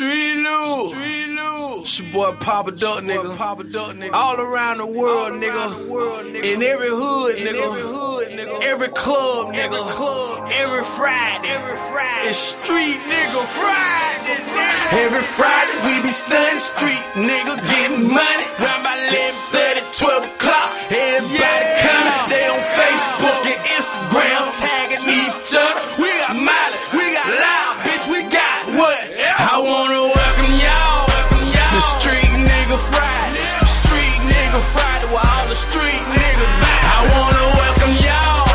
Street Loot. Street Loot. It's your boy Papa Duck, nigga. Papa Duck, nigga. All around the world, nigga. world nigga In every hood, nigga. In Every hood, nigga. Every club, nigga. Club. Every Friday. Every Friday. It's Street Nigga Friday. Every Friday we be stunning street, nigga. Getting money. Round by 11, 30, 12 o'clock. Everybody coming. They on Facebook and Instagram tagging each other. We got Miley. Where all the street niggas vibe. I wanna welcome y'all.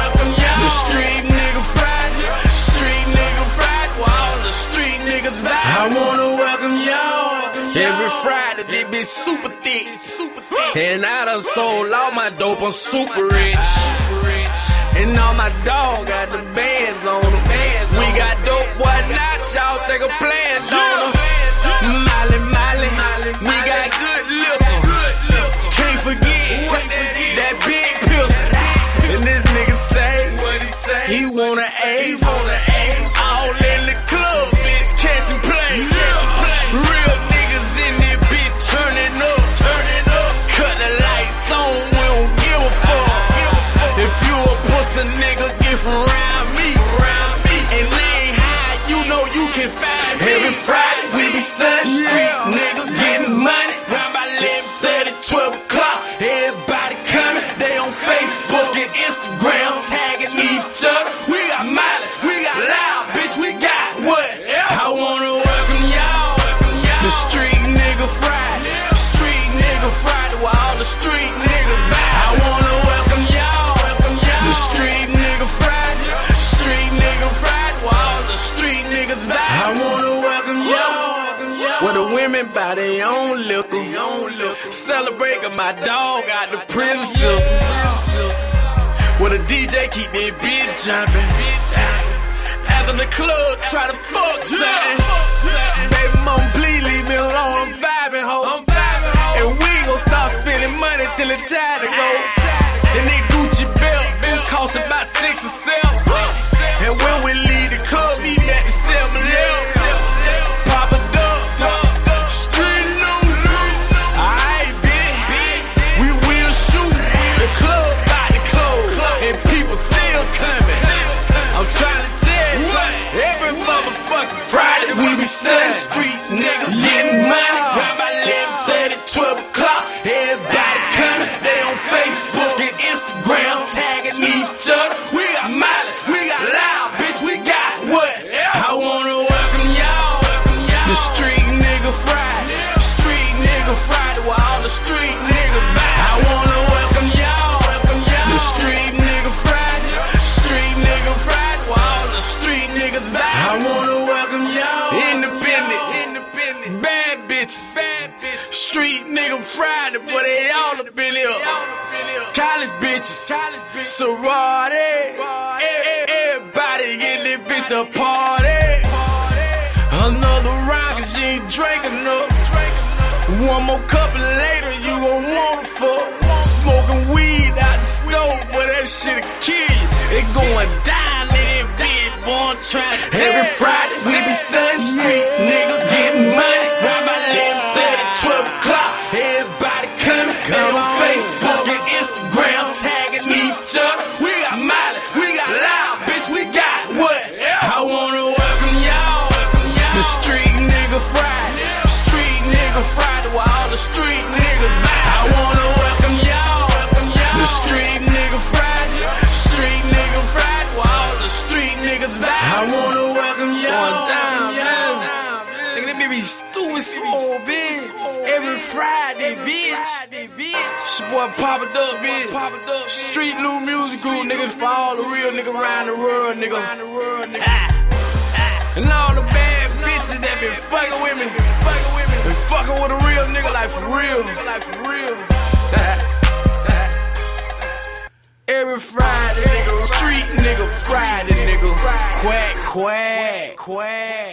The Street Nigga Friday. Street Nigga Friday. Where all the street niggas vibe. I wanna welcome y'all. Every Friday they be super thick. Super thick. And I done sold all my dope. I'm super rich. And all my dog got the bands aim, all in the club, bitch, catching play. Real niggas in bitch turning up, turning up. Cut the lights on, we don't give a fuck. If you a pussy nigga, get from around me, around me. And they ain't high, you know you can find me. Every Friday we be stunning street, nigga, getting money. Round by 11, women buy their own liquor. Celebrate 'cause my dog got the prison system. Where the DJ keep that bitch jumping. After the club, try to fuck something. Street niggas vibe. I wanna welcome y'all. The Street Nigga Friday. Street Nigga Friday. Where all the street niggas vibe. I wanna welcome y'all. Independent. Independent. Bad bitches. Bad bitches. Street Nigga Friday. But they all up in here. College bitches. College bitches. Sorority. Everybody in this bitch to party. One more cup later you want to fuck. Smoking weed out the stove, but that shit'll kill you. It going down in that bed, I'm trying Every Friday we be stunning street, nigga, getting money. So bitch. Every Friday, bitch. It's your boy Papa Duck, bitch. Street Loot Music Group, niggas for all the real niggas around the world, nigga. Ah. And all the bad bitches that been fucking with me. Been fucking with a real nigga like. Like for real. Every Friday, nigga. Street nigga, Friday, nigga. Quack, quack, quack.